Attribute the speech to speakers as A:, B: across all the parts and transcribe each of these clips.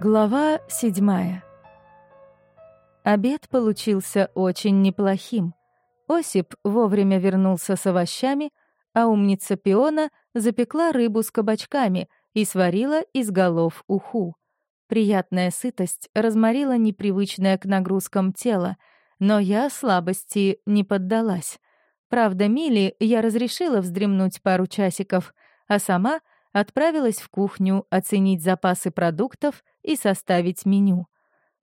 A: Глава седьмая. Обед получился очень неплохим. Осип вовремя вернулся с овощами, а умница Пиона запекла рыбу с кабачками и сварила из голов уху. Приятная сытость разморила непривычное к нагрузкам тело, но я слабости не поддалась. Правда, Мили я разрешила вздремнуть пару часиков, а сама отправилась в кухню оценить запасы продуктов и составить меню.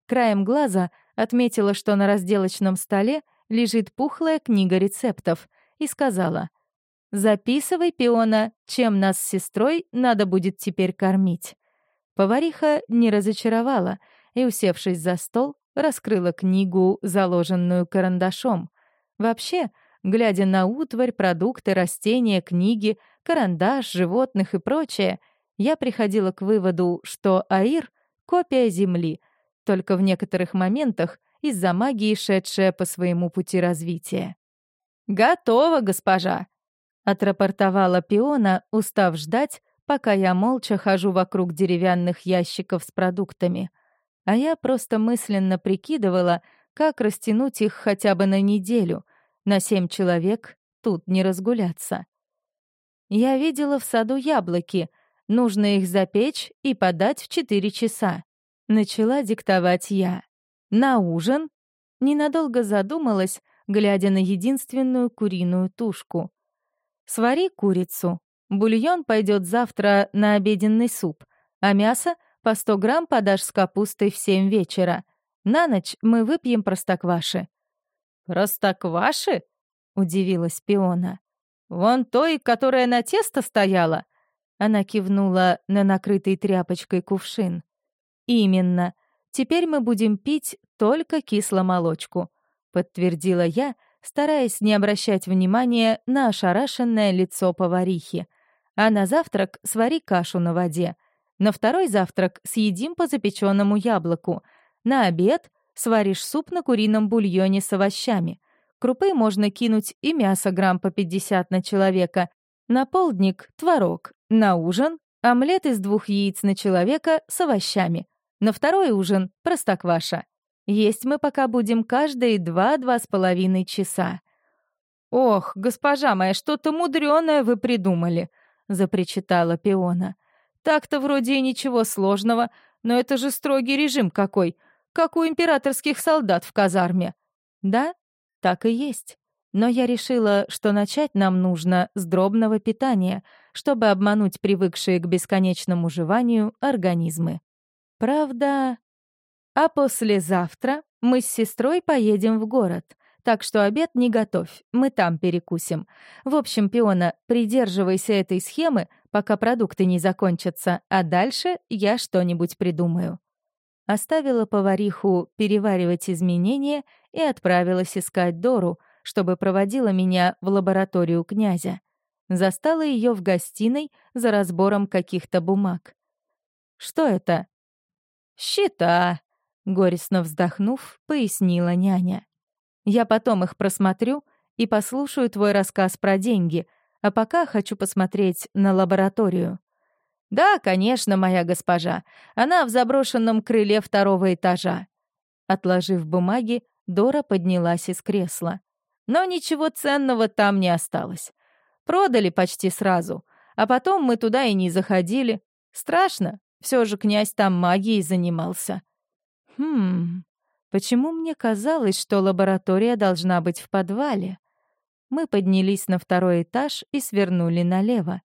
A: Краем глаза отметила, что на разделочном столе лежит пухлая книга рецептов, и сказала «Записывай, Пиона, чем нас с сестрой надо будет теперь кормить». Повариха не разочаровала и, усевшись за стол, раскрыла книгу, заложенную карандашом. Вообще, глядя на утварь, продукты, растения, книги, карандаш, животных и прочее, я приходила к выводу, что Аир — копия Земли, только в некоторых моментах из-за магии, шедшая по своему пути развития. «Готово, госпожа!» — отрапортовала пиона, устав ждать, пока я молча хожу вокруг деревянных ящиков с продуктами. А я просто мысленно прикидывала, как растянуть их хотя бы на неделю. На семь человек тут не разгуляться. Я видела в саду яблоки. Нужно их запечь и подать в четыре часа. Начала диктовать я. На ужин? Ненадолго задумалась, глядя на единственную куриную тушку. Свари курицу. Бульон пойдет завтра на обеденный суп, а мясо по 100 грамм подашь с капустой в 7 вечера. На ночь мы выпьем простокваши». «Простокваши?» — удивилась Пиона. «Вон той, которая на тесто стояла?» Она кивнула на накрытый тряпочкой кувшин. «Именно. Теперь мы будем пить только кисломолочку», — подтвердила я, стараясь не обращать внимания на ошарашенное лицо поварихи. «А на завтрак свари кашу на воде. На второй завтрак съедим по запеченному яблоку. На обед сваришь суп на курином бульоне с овощами. Крупы можно кинуть и мясо грамм по 50 на человека. На полдник — творог. На ужин — омлет из двух яиц на человека с овощами. На второй ужин — простокваша. Есть мы пока будем каждые два-два с половиной часа. «Ох, госпожа моя, что-то мудреное вы придумали», — запричитала Пиона. «Так-то вроде и ничего сложного, но это же строгий режим какой, как у императорских солдат в казарме». «Да, так и есть. Но я решила, что начать нам нужно с дробного питания, чтобы обмануть привыкшие к бесконечному жеванию организмы. Правда, а послезавтра мы с сестрой поедем в город, так что обед не готовь, мы там перекусим. В общем, Пиона, придерживайся этой схемы, пока продукты не закончатся, а дальше я что-нибудь придумаю. Оставила повариху переваривать изменения и отправилась искать Дору, чтобы проводила меня в лабораторию князя. Застала ее в гостиной за разбором каких-то бумаг. «Что это?» «Счета», Горестно вздохнув, пояснила няня. «Я потом их просмотрю и послушаю твой рассказ про деньги, а пока хочу посмотреть на лабораторию». «Да, конечно, моя госпожа. Она в заброшенном крыле второго этажа». Отложив бумаги, Дора поднялась из кресла. «Но ничего ценного там не осталось. Продали почти сразу, а потом мы туда и не заходили. Страшно, все же князь там магией занимался». Хм, почему мне казалось, что лаборатория должна быть в подвале? Мы поднялись на второй этаж и свернули налево.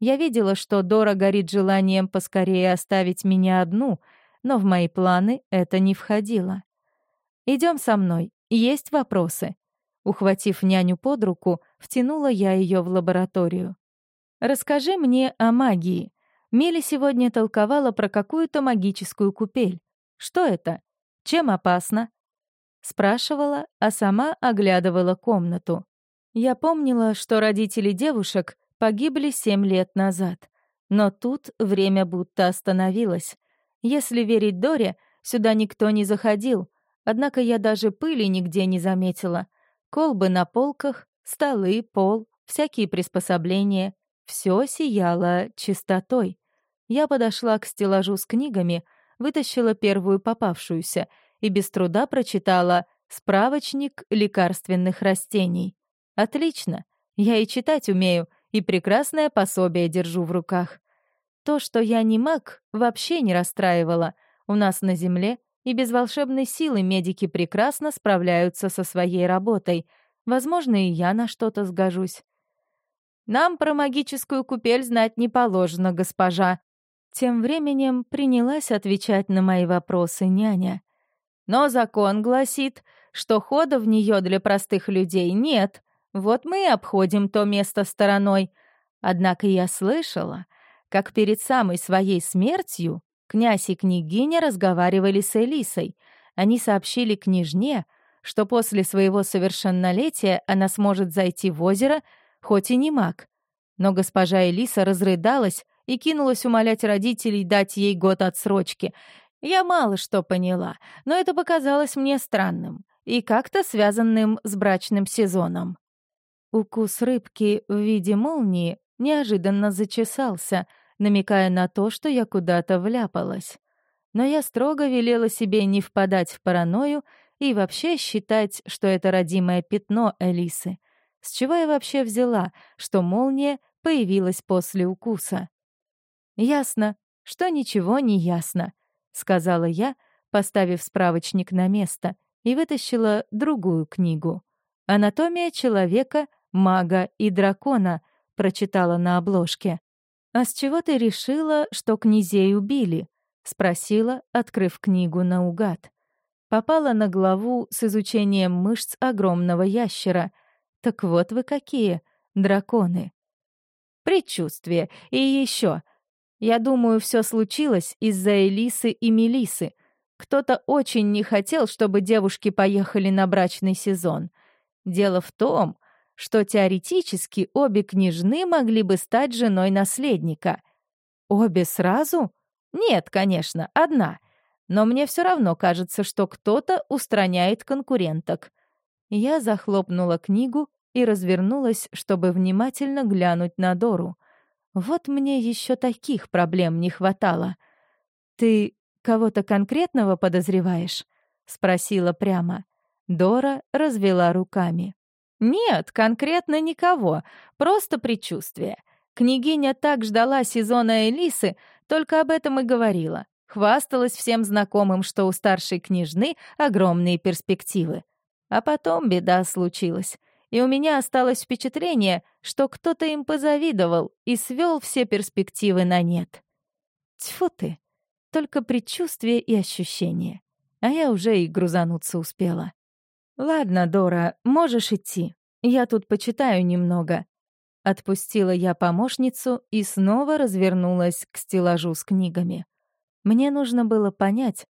A: Я видела, что Дора горит желанием поскорее оставить меня одну, но в мои планы это не входило. Идем со мной, есть вопросы. Ухватив няню под руку, втянула я ее в лабораторию. «Расскажи мне о магии». Мели сегодня толковала про какую-то магическую купель. Что это? Чем опасно?» Спрашивала, а сама оглядывала комнату. Я помнила, что родители девушек погибли семь лет назад. Но тут время будто остановилось. Если верить Доре, сюда никто не заходил, однако я даже пыли нигде не заметила. Колбы на полках, столы, пол, всякие приспособления — все сияло чистотой. Я подошла к стеллажу с книгами, вытащила первую попавшуюся и без труда прочитала «Справочник лекарственных растений». Отлично, я и читать умею, и прекрасное пособие держу в руках. То, что я не маг, вообще не расстраивало. У нас на Земле и без волшебной силы медики прекрасно справляются со своей работой. Возможно, и я на что-то сгожусь. «Нам про магическую купель знать не положено, госпожа». Тем временем принялась отвечать на мои вопросы няня. «Но закон гласит, что хода в нее для простых людей нет. Вот мы и обходим то место стороной. Однако я слышала, как перед самой своей смертью князь и княгиня разговаривали с Элисой. Они сообщили княжне, что после своего совершеннолетия она сможет зайти в озеро, хоть и не маг. Но госпожа Элиса разрыдалась и кинулась умолять родителей дать ей год отсрочки. Я мало что поняла, но это показалось мне странным и как-то связанным с брачным сезоном. Укус рыбки в виде молнии неожиданно зачесался, намекая на то, что я куда-то вляпалась. Но я строго велела себе не впадать в паранойю и вообще считать, что это родимое пятно Элисы. С чего я вообще взяла, что молния появилась после укуса? «Ясно, что ничего не ясно», — сказала я, поставив справочник на место, и вытащила другую книгу. «Анатомия человека мага и дракона», — прочитала на обложке. «А с чего ты решила, что князей убили?» — спросила, открыв книгу наугад. Попала на главу с изучением мышц огромного ящера. Так вот вы какие, драконы. Предчувствие. И еще. Я думаю, все случилось из-за Элисы и Мелисы. Кто-то очень не хотел, чтобы девушки поехали на брачный сезон. Дело в том, что теоретически обе княжны могли бы стать женой наследника. Обе сразу? Нет, конечно, одна. Но мне все равно кажется, что кто-то устраняет конкуренток. Я захлопнула книгу и развернулась, чтобы внимательно глянуть на Дору. Вот мне еще таких проблем не хватало. «Ты кого-то конкретного подозреваешь?» — спросила прямо. Дора развела руками. Нет, конкретно никого, просто предчувствие. Княгиня так ждала сезона Элисы, только об этом и говорила. Хвасталась всем знакомым, что у старшей княжны огромные перспективы. А потом беда случилась, и у меня осталось впечатление, что кто-то им позавидовал и свел все перспективы на нет. Тьфу ты, только предчувствие и ощущение. А я уже и грузануться успела. «Ладно, Дора, можешь идти. Я тут почитаю немного». Отпустила я помощницу и снова развернулась к стеллажу с книгами. Мне нужно было понять,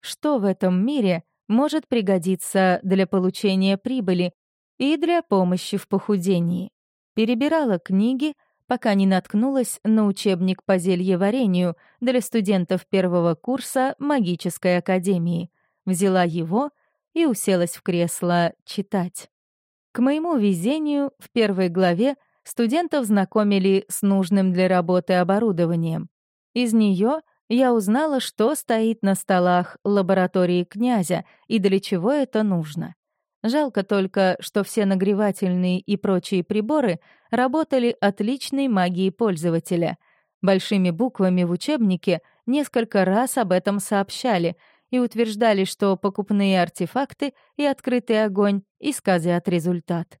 A: что в этом мире может пригодиться для получения прибыли и для помощи в похудении. Перебирала книги, пока не наткнулась на учебник по зельеварению для студентов первого курса магической академии. Взяла его — и уселась в кресло читать. К моему везению, в первой главе студентов знакомили с нужным для работы оборудованием. Из нее я узнала, что стоит на столах лаборатории князя и для чего это нужно. Жалко только, что все нагревательные и прочие приборы работали отличной магией пользователя. Большими буквами в учебнике несколько раз об этом сообщали — и утверждали, что покупные артефакты и открытый огонь исказят результат.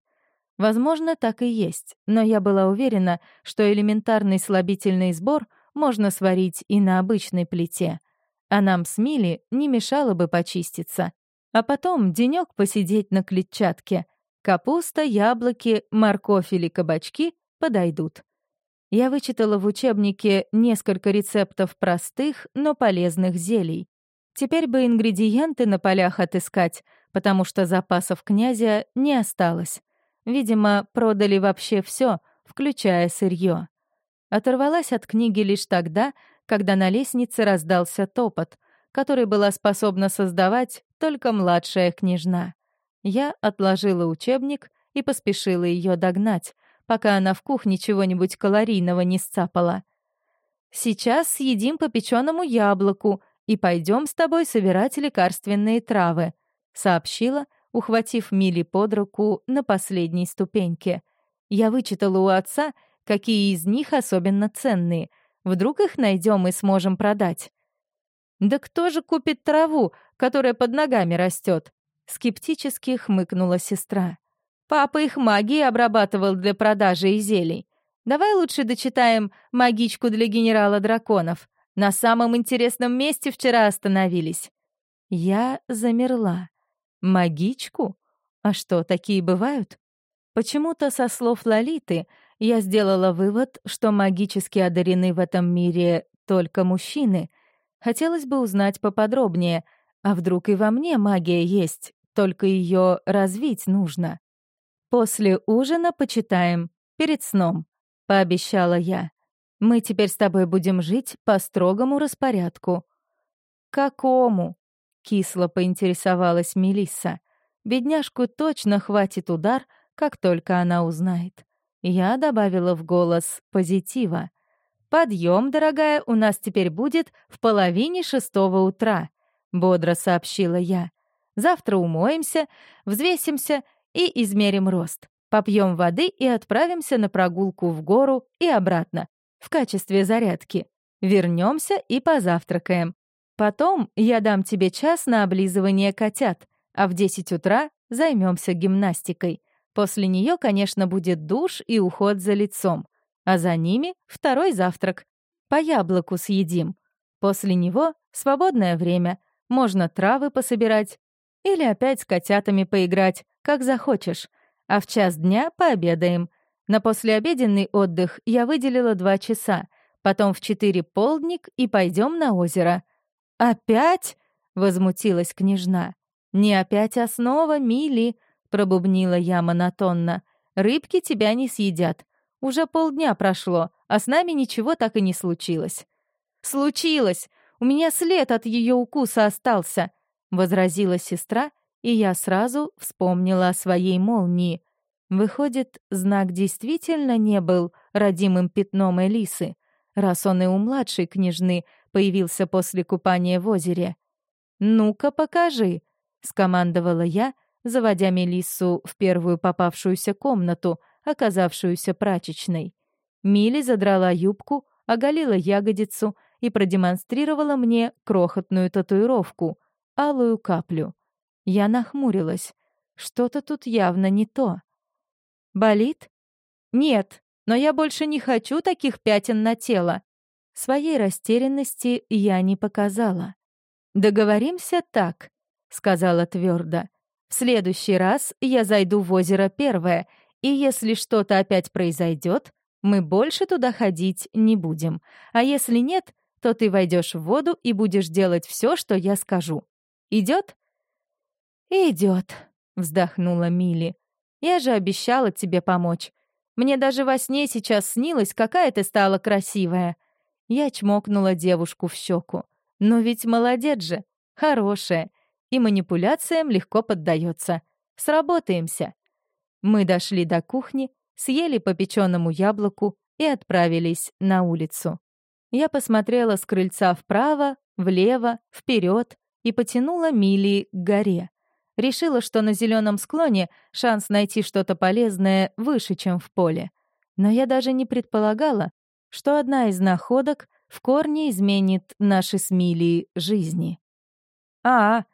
A: Возможно, так и есть, но я была уверена, что элементарный слабительный сбор можно сварить и на обычной плите. А нам с Мили не мешало бы почиститься. А потом денёк посидеть на клетчатке. Капуста, яблоки, морковь или кабачки подойдут. Я вычитала в учебнике несколько рецептов простых, но полезных зелий. Теперь бы ингредиенты на полях отыскать, потому что запасов князя не осталось. Видимо, продали вообще все, включая сырье. Оторвалась от книги лишь тогда, когда на лестнице раздался топот, который была способна создавать только младшая княжна. Я отложила учебник и поспешила ее догнать, пока она в кухне чего-нибудь калорийного не сцапала. «Сейчас съедим по печеному яблоку», и пойдем с тобой собирать лекарственные травы», — сообщила, ухватив Мили под руку на последней ступеньке. Я вычитала у отца, какие из них особенно ценные. Вдруг их найдем и сможем продать. «Да кто же купит траву, которая под ногами растет? скептически хмыкнула сестра. «Папа их магией обрабатывал для продажи и зелий. Давай лучше дочитаем «Магичку для генерала драконов». На самом интересном месте вчера остановились». Я замерла. «Магичку? А что, такие бывают?» Почему-то со слов Лолиты я сделала вывод, что магически одарены в этом мире только мужчины. Хотелось бы узнать поподробнее, а вдруг и во мне магия есть, только ее развить нужно. После ужина почитаем, перед сном пообещала я. «Мы теперь с тобой будем жить по строгому распорядку». «Какому?» — кисло поинтересовалась Мелисса. «Бедняжку точно хватит удар, как только она узнает». Я добавила в голос позитива. «Подъем, дорогая, у нас теперь будет в половине шестого утра», — бодро сообщила я. «Завтра умоемся, взвесимся и измерим рост. Попьем воды и отправимся на прогулку в гору и обратно, в качестве зарядки. Вернемся и позавтракаем. Потом я дам тебе час на облизывание котят, а в 10 утра займемся гимнастикой. После нее, конечно, будет душ и уход за лицом, а за ними второй завтрак. По яблоку съедим. После него свободное время. Можно травы пособирать или опять с котятами поиграть, как захочешь а в час дня пообедаем. На послеобеденный отдых я выделила два часа, потом в четыре полдник и пойдем на озеро. «Опять?» — возмутилась княжна. «Не опять основа, Мили», — пробубнила я монотонно. «Рыбки тебя не съедят. Уже полдня прошло, а с нами ничего так и не случилось». «Случилось! У меня след от ее укуса остался», — возразила сестра и я сразу вспомнила о своей молнии. Выходит, знак действительно не был родимым пятном Элисы, раз он и у младшей княжны появился после купания в озере. «Ну-ка, покажи», — скомандовала я, заводя Мелиссу в первую попавшуюся комнату, оказавшуюся прачечной. Мили задрала юбку, оголила ягодицу и продемонстрировала мне крохотную татуировку — алую каплю. Я нахмурилась. Что-то тут явно не то. «Болит?» «Нет, но я больше не хочу таких пятен на тело». Своей растерянности я не показала. «Договоримся так», — сказала твердо. «В следующий раз я зайду в озеро первое, и если что-то опять произойдет, мы больше туда ходить не будем. А если нет, то ты войдешь в воду и будешь делать все, что я скажу. Идет? «Идет», — вздохнула Мили. «Я же обещала тебе помочь. Мне даже во сне сейчас снилось, какая ты стала красивая». Я чмокнула девушку в щеку. «Но ведь молодец же, хорошая, и манипуляциям легко поддается. Сработаемся». Мы дошли до кухни, съели по печеному яблоку и отправились на улицу. Я посмотрела с крыльца вправо, влево, вперед и потянула Мили к горе. Решила, что на зеленом склоне шанс найти что-то полезное выше, чем в поле. Но я даже не предполагала, что одна из находок в корне изменит наши с Милией жизни. «А,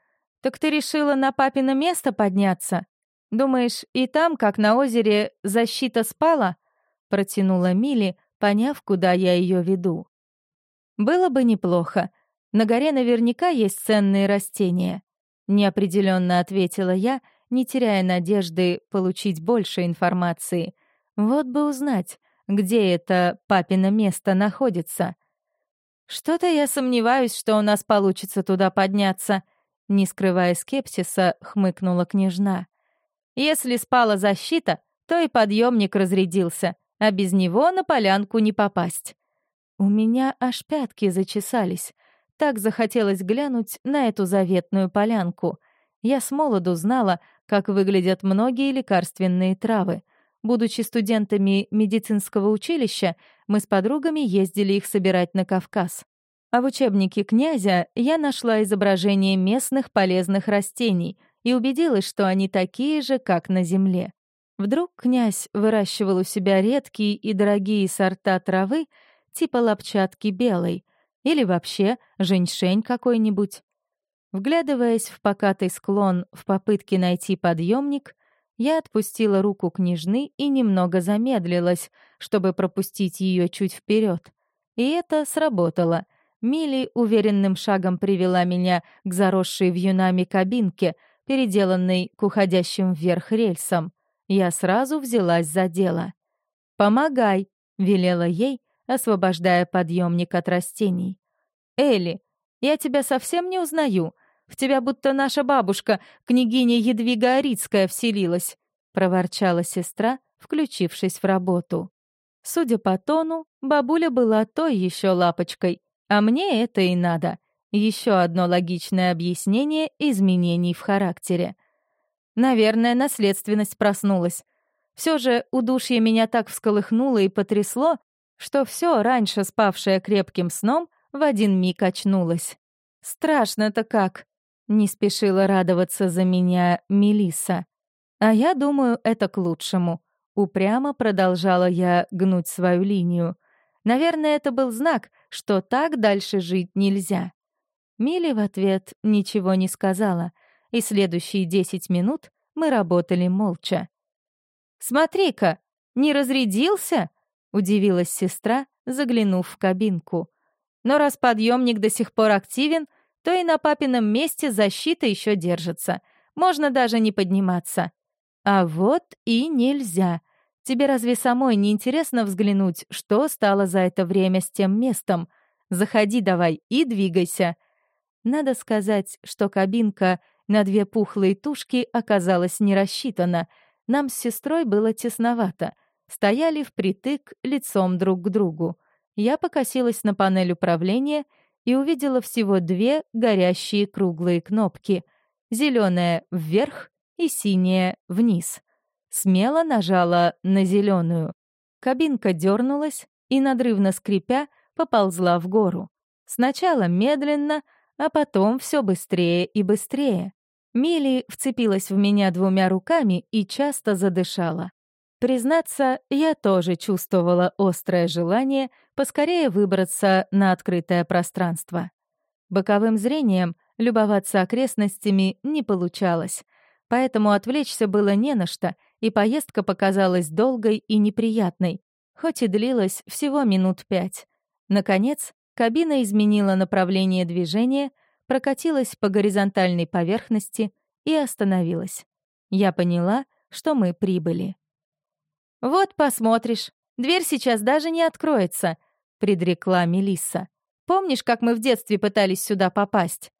A: так ты решила на папино место подняться? Думаешь, и там, как на озере, защита спала?» — протянула Мили, поняв, куда я ее веду. «Было бы неплохо. На горе наверняка есть ценные растения. Неопределенно ответила я, не теряя надежды получить больше информации. Вот бы узнать, где это папино место находится. Что-то я сомневаюсь, что у нас получится туда подняться, не скрывая скепсиса, хмыкнула княжна. Если спала защита, то и подъемник разрядился, а без него на полянку не попасть. У меня аж пятки зачесались. Так захотелось глянуть на эту заветную полянку. Я с молоду знала, как выглядят многие лекарственные травы. Будучи студентами медицинского училища, мы с подругами ездили их собирать на Кавказ. А в учебнике князя я нашла изображение местных полезных растений и убедилась, что они такие же, как на земле. Вдруг князь выращивал у себя редкие и дорогие сорта травы, типа лапчатки белой, или вообще женьшень какой-нибудь. Вглядываясь в покатый склон в попытке найти подъемник, я отпустила руку княжны и немного замедлилась, чтобы пропустить ее чуть вперед. И это сработало. Мили уверенным шагом привела меня к заросшей вьюнами кабинке, переделанной к уходящим вверх рельсам. Я сразу взялась за дело. «Помогай», — велела ей, освобождая подъемник от растений. «Элли, я тебя совсем не узнаю. В тебя будто наша бабушка, княгиня Едвига Арицкая, вселилась», — проворчала сестра, включившись в работу. Судя по тону, бабуля была той еще лапочкой, а мне это и надо. Еще одно логичное объяснение изменений в характере. Наверное, наследственность проснулась. Все же удушье меня так всколыхнуло и потрясло, что все раньше спавшее крепким сном в один миг очнулось. Страшно-то как. Не спешила радоваться за меня Мелиса. А я думаю, это к лучшему. Упрямо продолжала я гнуть свою линию. Наверное, это был знак, что так дальше жить нельзя. Мили в ответ ничего не сказала, и следующие десять минут мы работали молча. «Смотри-ка, не разрядился?» — удивилась сестра, заглянув в кабинку. «Но раз подъемник до сих пор активен, то и на папином месте защита еще держится. Можно даже не подниматься. А вот и нельзя. Тебе разве самой не интересно взглянуть, что стало за это время с тем местом? Заходи давай и двигайся. Надо сказать, что кабинка на две пухлые тушки оказалась не рассчитана. Нам с сестрой было тесновато. Стояли впритык лицом друг к другу. Я покосилась на панель управления — и увидела всего две горящие круглые кнопки — зеленая вверх и синяя вниз. Смело нажала на зеленую. Кабинка дернулась и, надрывно скрипя, поползла в гору. Сначала медленно, а потом все быстрее и быстрее. Мили вцепилась в меня двумя руками и часто задышала. Признаться, я тоже чувствовала острое желание поскорее выбраться на открытое пространство. Боковым зрением любоваться окрестностями не получалось, поэтому отвлечься было не на что, и поездка показалась долгой и неприятной, хоть и длилась всего минут пять. Наконец, кабина изменила направление движения, прокатилась по горизонтальной поверхности и остановилась. Я поняла, что мы прибыли. «Вот посмотришь. Дверь сейчас даже не откроется», — предрекла Мелисса. «Помнишь, как мы в детстве пытались сюда попасть?»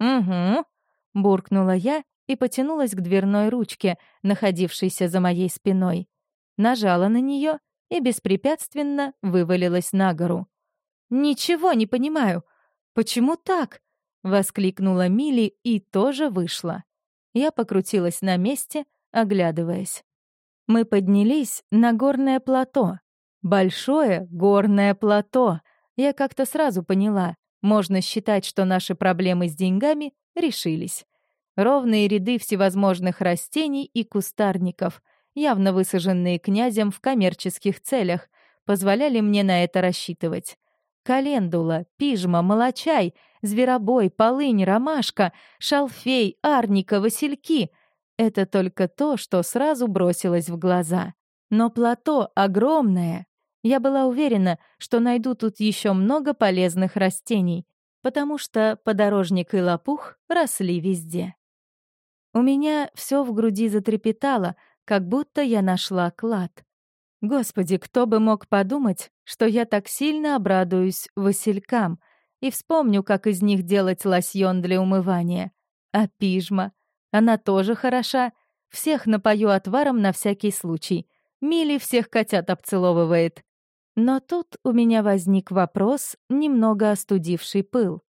A: «Угу», — буркнула я и потянулась к дверной ручке, находившейся за моей спиной. Нажала на нее и беспрепятственно вывалилась на гору. «Ничего не понимаю. Почему так?» — воскликнула Мили и тоже вышла. Я покрутилась на месте, оглядываясь. Мы поднялись на горное плато. Большое горное плато. Я как-то сразу поняла, можно считать, что наши проблемы с деньгами решились. Ровные ряды всевозможных растений и кустарников, явно высаженные князем в коммерческих целях, позволяли мне на это рассчитывать. Календула, пижма, молочай, зверобой, полынь, ромашка, шалфей, арника, васильки — это только то, что сразу бросилось в глаза. Но плато огромное. Я была уверена, что найду тут еще много полезных растений, потому что подорожник и лопух росли везде. У меня все в груди затрепетало, как будто я нашла клад. Господи, кто бы мог подумать, что я так сильно обрадуюсь василькам и вспомню, как из них делать лосьон для умывания. А пижма? Она тоже хороша. Всех напою отваром на всякий случай. Мили всех котят обцеловывает. Но тут у меня возник вопрос, немного остудивший пыл.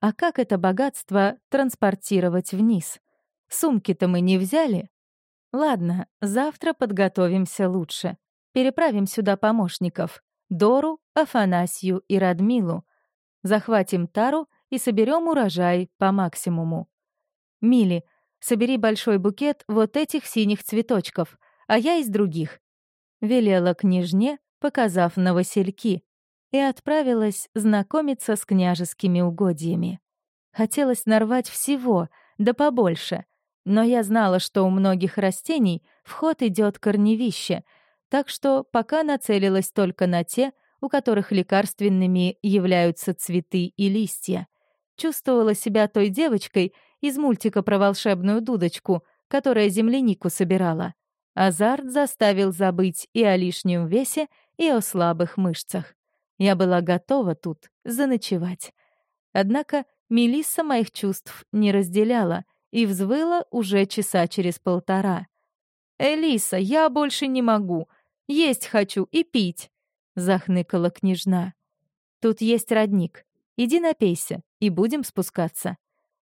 A: А как это богатство транспортировать вниз? Сумки-то мы не взяли. Ладно, завтра подготовимся лучше. Переправим сюда помощников. Дору, Афанасию и Радмилу. Захватим тару и соберем урожай по максимуму. Мили, собери большой букет вот этих синих цветочков, а я из других. Велела княжне, показав на васильки, и отправилась знакомиться с княжескими угодьями. Хотелось нарвать всего, да побольше, но я знала, что у многих растений в ход идет корневище, так что пока нацелилась только на те, у которых лекарственными являются цветы и листья. Чувствовала себя той девочкой из мультика про волшебную дудочку, которая землянику собирала. Азарт заставил забыть и о лишнем весе, и о слабых мышцах. Я была готова тут заночевать. Однако Мелисса моих чувств не разделяла и взвыла уже часа через полтора. «Элиса, я больше не могу. Есть хочу и пить», — захныкала княжна. «Тут есть родник. Иди напейся, и будем спускаться».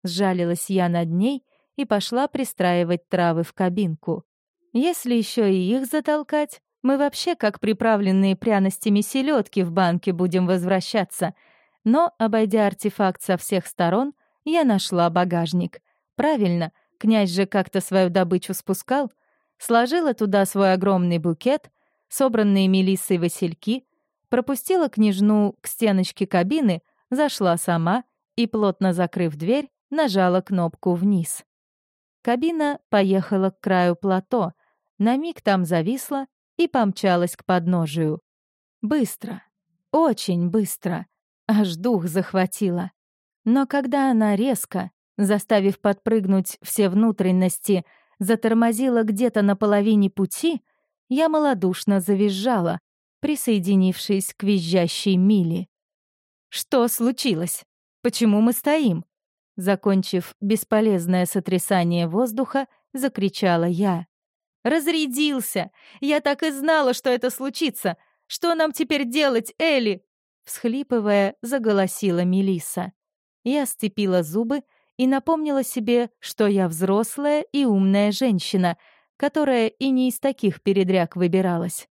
A: Сжалилась я над ней и пошла пристраивать травы в кабинку. Если еще и их затолкать, мы вообще как приправленные пряностями селедки в банке будем возвращаться. Но, обойдя артефакт со всех сторон, я нашла багажник. Правильно, князь же как-то свою добычу спускал. Сложила туда свой огромный букет, собранные мелиссой васильки, пропустила княжну к стеночке кабины, зашла сама и, плотно закрыв дверь, нажала кнопку вниз. Кабина поехала к краю плато, на миг там зависла и помчалась к подножию. Быстро, очень быстро, аж дух захватило. Но когда она резко, заставив подпрыгнуть все внутренности, затормозила где-то на половине пути, я малодушно завизжала, присоединившись к визжащей Миле. «Что случилось? Почему мы стоим?» Закончив бесполезное сотрясание воздуха, закричала я. «Разрядился! Я так и знала, что это случится! Что нам теперь делать, Элли?» Всхлипывая, заголосила Мелиса. Я сцепила зубы и напомнила себе, что я взрослая и умная женщина, которая и не из таких передряг выбиралась.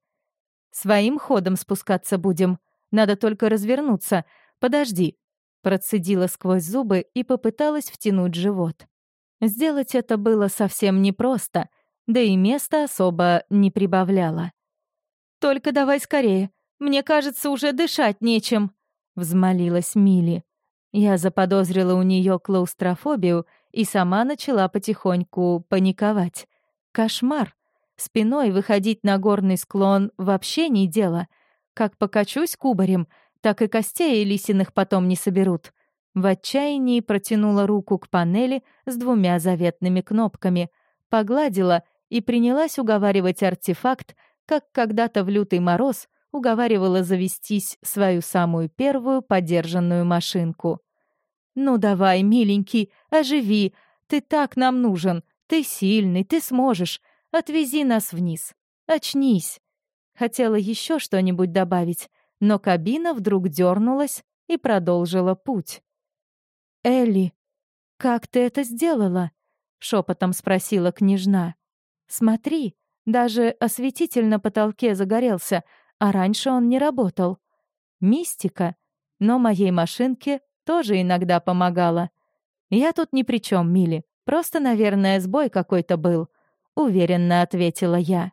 A: «Своим ходом спускаться будем. Надо только развернуться. Подожди». Процедила сквозь зубы и попыталась втянуть живот. Сделать это было совсем непросто, да и места особо не прибавляло. «Только давай скорее. Мне кажется, уже дышать нечем», — взмолилась Мили. Я заподозрила у нее клаустрофобию и сама начала потихоньку паниковать. Кошмар. Спиной выходить на горный склон вообще не дело. Как покачусь кубарем, так и костей лисиных потом не соберут. В отчаянии протянула руку к панели с двумя заветными кнопками, погладила и принялась уговаривать артефакт, как когда-то в лютый мороз уговаривала завестись свою самую первую подержанную машинку. «Ну давай, миленький, оживи. Ты так нам нужен. Ты сильный, ты сможешь. Отвези нас вниз. Очнись». Хотела еще что-нибудь добавить, но кабина вдруг дернулась и продолжила путь. «Элли, как ты это сделала?» — шепотом спросила княжна. «Смотри, даже осветитель на потолке загорелся, а раньше он не работал. Мистика, но моей машинке тоже иногда помогала. Я тут ни при чем, Мили, просто, наверное, сбой какой-то был, уверенно ответила я.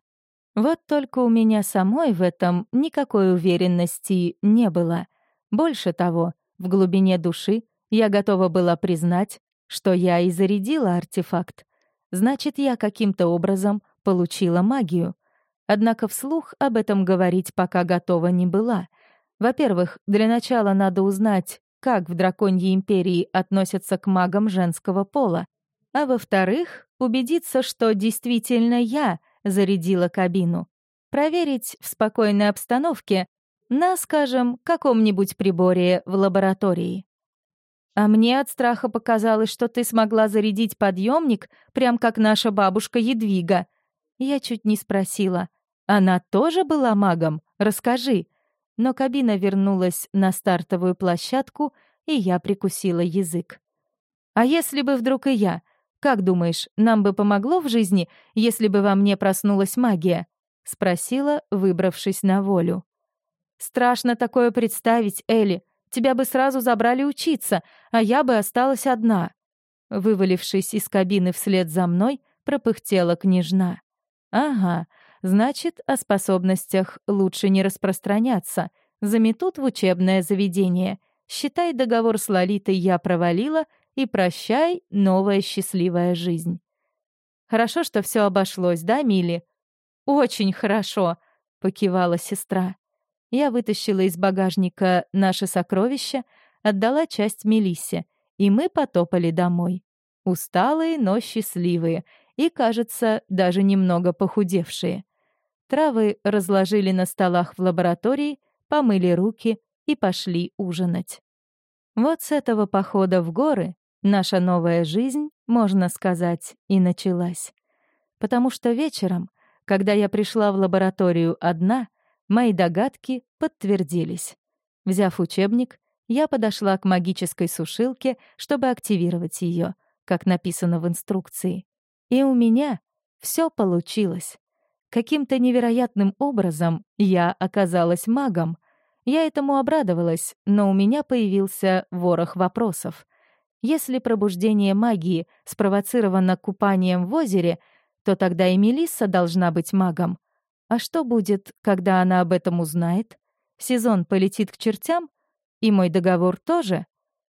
A: Вот только у меня самой в этом никакой уверенности не было. Больше того, в глубине души я готова была признать, что я и зарядила артефакт. Значит, я каким-то образом получила магию. Однако вслух об этом говорить пока готова не была. Во-первых, для начала надо узнать, как в Драконьей Империи относятся к магам женского пола. А во-вторых, убедиться, что действительно я зарядила кабину. Проверить в спокойной обстановке на, скажем, каком-нибудь приборе в лаборатории. А мне от страха показалось, что ты смогла зарядить подъемник, прям как наша бабушка Едвига. Я чуть не спросила. Она тоже была магом? Расскажи но кабина вернулась на стартовую площадку, и я прикусила язык. «А если бы вдруг и я? Как думаешь, нам бы помогло в жизни, если бы во мне проснулась магия?» — спросила, выбравшись на волю. «Страшно такое представить, Элли. Тебя бы сразу забрали учиться, а я бы осталась одна». Вывалившись из кабины вслед за мной, пропыхтела княжна. «Ага, значит, о способностях лучше не распространяться. Заметут в учебное заведение. Считай, договор с Лолитой я провалила, и прощай, новая счастливая жизнь». «Хорошо, что все обошлось, да, Мили?» «Очень хорошо», — покивала сестра. Я вытащила из багажника наше сокровище, отдала часть Мелиссе, и мы потопали домой. Усталые, но счастливые, и, кажется, даже немного похудевшие. Травы разложили на столах в лаборатории, помыли руки и пошли ужинать. Вот с этого похода в горы наша новая жизнь, можно сказать, и началась. Потому что вечером, когда я пришла в лабораторию одна, Мои догадки подтвердились. Взяв учебник, я подошла к магической сушилке, чтобы активировать ее, как написано в инструкции. И у меня все получилось. Каким-то невероятным образом я оказалась магом. Я этому обрадовалась, но у меня появился ворох вопросов. Если пробуждение магии спровоцировано купанием в озере, то тогда и Мелисса должна быть магом. А что будет, когда она об этом узнает? Сезон полетит к чертям? И мой договор тоже?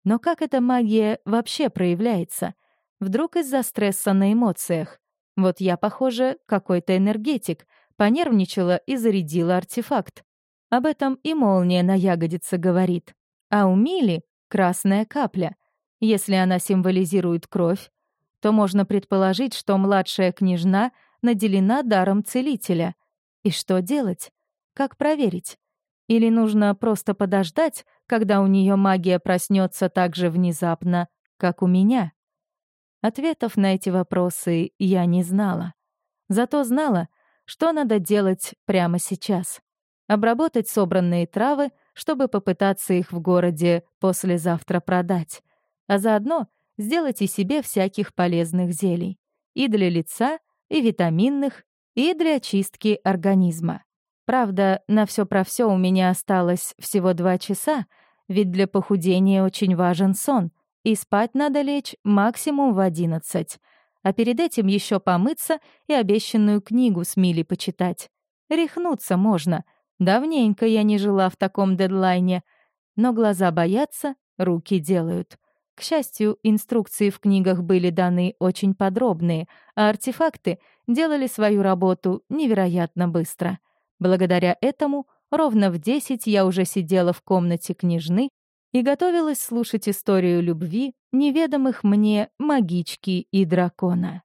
A: Но как эта магия вообще проявляется? Вдруг из-за стресса на эмоциях? Вот я, похоже, какой-то энергетик, понервничала и зарядила артефакт. Об этом и молния на ягодице говорит. А у Мили — красная капля. Если она символизирует кровь, то можно предположить, что младшая княжна наделена даром целителя — и что делать? Как проверить? Или нужно просто подождать, когда у нее магия проснется так же внезапно, как у меня? Ответов на эти вопросы я не знала. Зато знала, что надо делать прямо сейчас. Обработать собранные травы, чтобы попытаться их в городе послезавтра продать, а заодно сделать и себе всяких полезных зелий. И для лица, и витаминных, и для очистки организма. Правда, на все про все у меня осталось всего два часа, ведь для похудения очень важен сон, и спать надо лечь максимум в одиннадцать, а перед этим еще помыться и обещанную книгу с Мили почитать. Рехнуться можно. Давненько я не жила в таком дедлайне. Но глаза боятся, руки делают. К счастью, инструкции в книгах были даны очень подробные, а артефакты делали свою работу невероятно быстро. Благодаря этому ровно в 10 я уже сидела в комнате княжны и готовилась слушать историю любви неведомых мне магички и дракона.